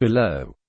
Below.